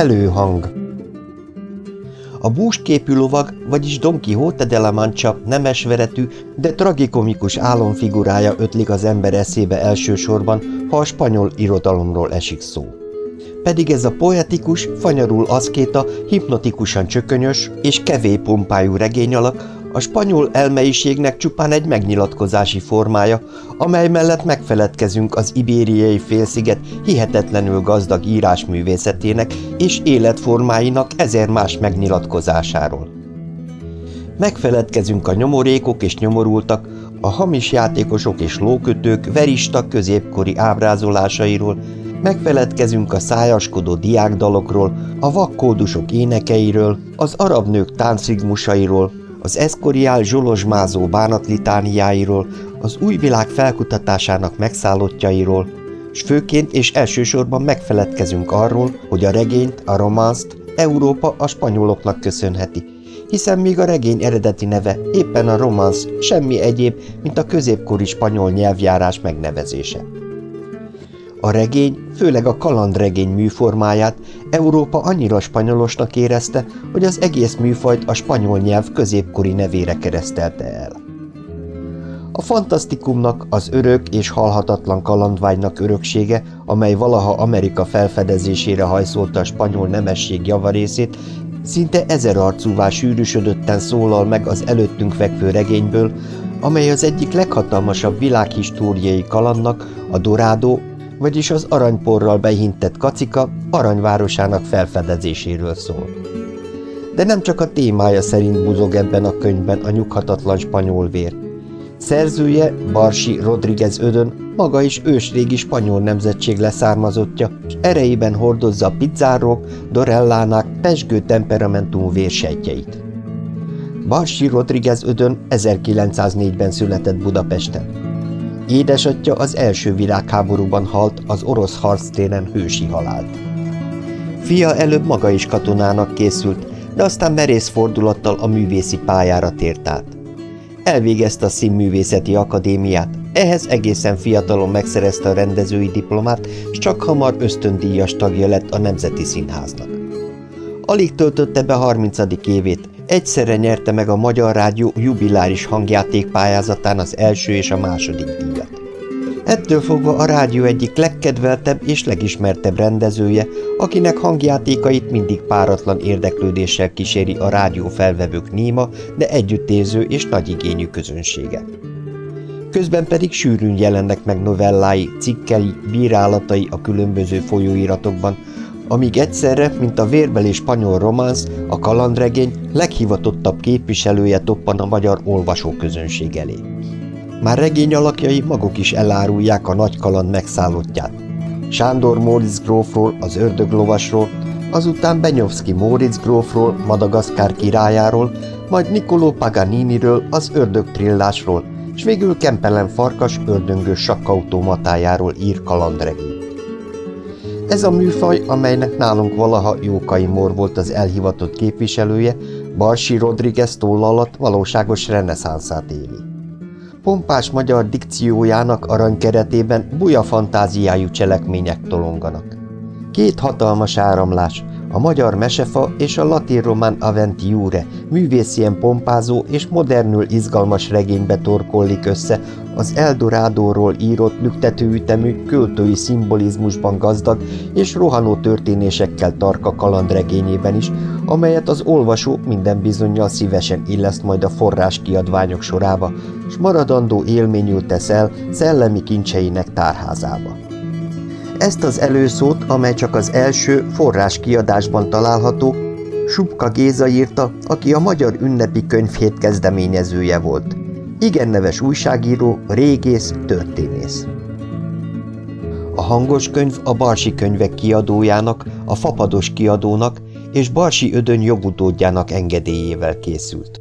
Előhang A búsképű lovag, vagyis Don Quixote de la Mancha nemesveretű, de tragikomikus álomfigurája ötlik az ember eszébe elsősorban, ha a spanyol irodalomról esik szó. Pedig ez a poetikus, fanyarul aszkéta, hipnotikusan csökönyös és kevés pompájú regényalak a spanyol elmeiségnek csupán egy megnyilatkozási formája, amely mellett megfeledkezünk az ibériai félsziget hihetetlenül gazdag írásművészetének és életformáinak ezer más megnyilatkozásáról. Megfeledkezünk a nyomorékok és nyomorultak, a hamis játékosok és lókötők verista középkori ábrázolásairól, megfeledkezünk a szájaskodó diákdalokról, a vakkódusok énekeiről, az arab nők táncigmusairól, az eszkoriál zsolozsmázó bánatlitániáiról, az új világ felkutatásának megszállottjairól, s főként és elsősorban megfeledkezünk arról, hogy a regényt, a románszt Európa a spanyoloknak köszönheti, hiszen még a regény eredeti neve éppen a románsz semmi egyéb, mint a középkori spanyol nyelvjárás megnevezése. A regény, főleg a kalandregény műformáját Európa annyira spanyolosnak érezte, hogy az egész műfajt a spanyol nyelv középkori nevére keresztelte el. A fantasztikumnak, az örök és halhatatlan kalandvágynak öröksége, amely valaha Amerika felfedezésére hajszolta a spanyol nemesség javarészét, szinte ezerarcúvá sűrűsödötten szólal meg az előttünk fekvő regényből, amely az egyik leghatalmasabb világhistóriai kalandnak, a Dorádó vagyis az aranyporral behintett kacika aranyvárosának felfedezéséről szól. De nem csak a témája szerint buzog ebben a könyvben a nyughatatlan spanyol vér. Szerzője, Barsi Rodriguez Ödön, maga is ősrégi spanyol nemzetség leszármazottja, és erejében hordozza a pizzárok, dorellának pesgő temperamentum vérsejtjeit. Barsi Rodriguez Ödön 1904-ben született Budapesten. Édesatja az első világháborúban halt az orosz harctéren hősi halált. Fia előbb maga is katonának készült, de aztán merész fordulattal a művészi pályára tért át. Elvégezte a Színművészeti Akadémiát, ehhez egészen fiatalon megszerezte a rendezői diplomát, és csak hamar ösztöndíjas tagja lett a Nemzeti Színháznak. Alig töltötte be 30. évét, egyszerre nyerte meg a Magyar Rádió jubiláris hangjátékpályázatán az első és a második díjat. Ettől fogva a rádió egyik legkedveltebb és legismertebb rendezője, akinek hangjátékait mindig páratlan érdeklődéssel kíséri a rádió felvevők néma, de együttérző és nagyigényű közönsége. Közben pedig sűrűn jelennek meg novellái, cikkei, bírálatai a különböző folyóiratokban, amíg egyszerre, mint a vérbeli spanyol románsz, a kalandregény leghivatottabb képviselője toppan a magyar olvasóközönség elé. Már regény alakjai maguk is elárulják a nagy kaland megszállottját. Sándor Móricz grófról, az ördöglovasról, azután Benyovszki Móricz grófról, Madagaszkár királyáról, majd Nicolò Paganiniről, az ördög trillásról, és végül Kempelen farkas ördöngös sakkautomatájáról ír kalandregény. Ez a műfaj, amelynek nálunk valaha Jókai Mor volt az elhivatott képviselője, Barsi Rodriguez toll alatt valóságos reneszánszát éli. Pompás magyar dikciójának aranykeretében buja fantáziájú cselekmények tolonganak. Két hatalmas áramlás, a magyar mesefa és a latin-román aventiure művészien pompázó és modernül izgalmas regénybe torkollik össze az Eldorádóról írott lüktetőütemű, költői szimbolizmusban gazdag és rohanó történésekkel tarka kalandregényében is, amelyet az olvasó minden bizonyal szívesen illeszt majd a forrás kiadványok sorába, s maradandó élményül tesz el szellemi kincseinek tárházába. Ezt az előszót, amely csak az első forrás kiadásban található, Subka Géza írta, aki a Magyar Ünnepi Könyvhét kezdeményezője volt. Igen neves újságíró, régész, történész. A hangos könyv a Barsi könyvek kiadójának, a Fapados kiadónak és Barsi Ödön jogutódjának engedélyével készült.